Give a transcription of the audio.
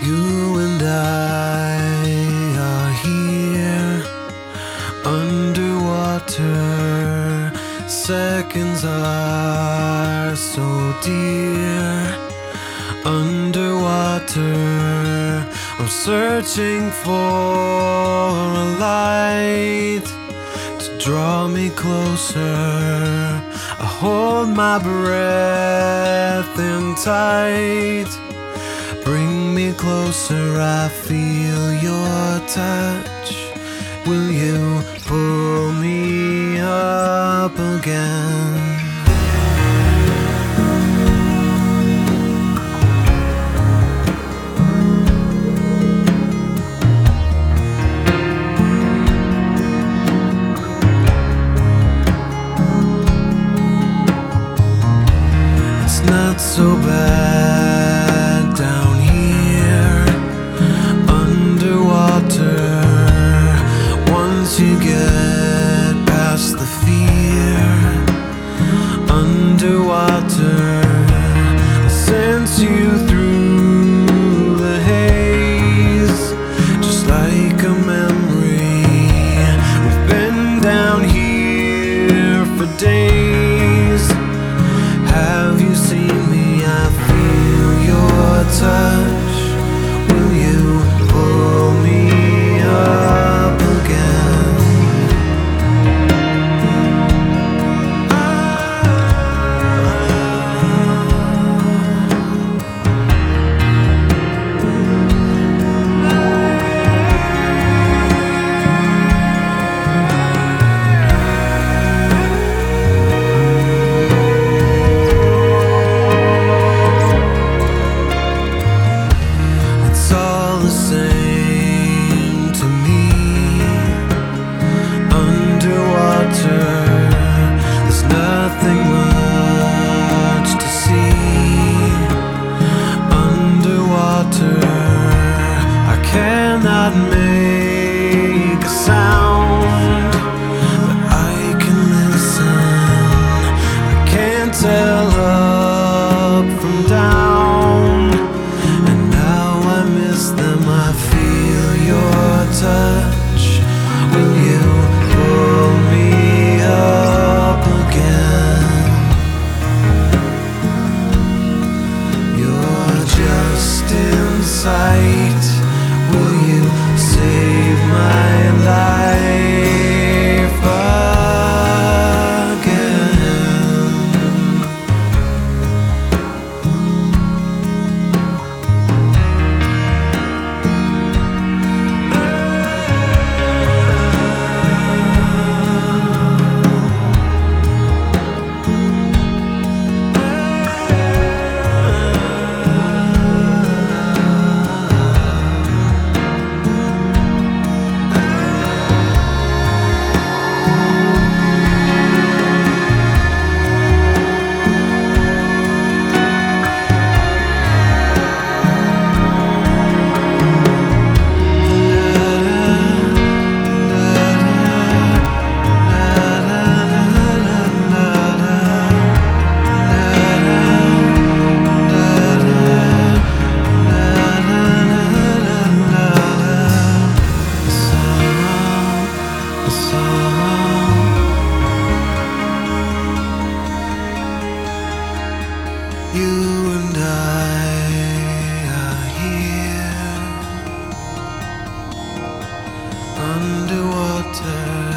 You and I are here underwater. Seconds are so dear. Underwater, I'm searching for a light to draw me closer. I hold my breath in tight me closer, I feel your touch. Will you pull me up again? cannot underwater.